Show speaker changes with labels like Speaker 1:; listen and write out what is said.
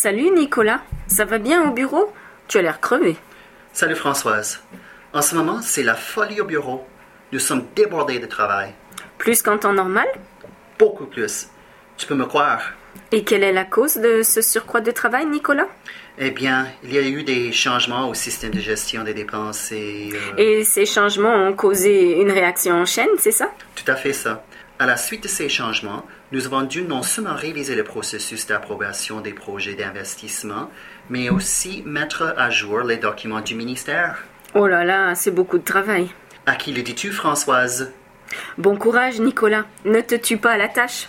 Speaker 1: Salut Nicolas, ça va bien au bureau? Tu as l'air crevé.
Speaker 2: Salut Françoise. En ce moment, c'est la folie au bureau. Nous sommes débordés de travail.
Speaker 1: Plus qu'en temps normal?
Speaker 2: Beaucoup plus. Tu peux me croire.
Speaker 1: Et quelle est la cause de ce surcroît de travail, Nicolas?
Speaker 2: Eh bien, il y a eu des changements au système de gestion des dépenses et... euh,
Speaker 1: Et ces changements ont causé une réaction en chaîne, c'est ça?
Speaker 2: Tout à fait ça. À la suite de ces changements, nous avons dû non seulement réviser le processus d'approbation des projets d'investissement, mais aussi mettre à jour les documents du ministère.
Speaker 1: Oh là là, c'est beaucoup de travail.
Speaker 2: À qui le dis-tu, Françoise?
Speaker 1: Bon courage, Nicolas. Ne te tue pas à la tâche.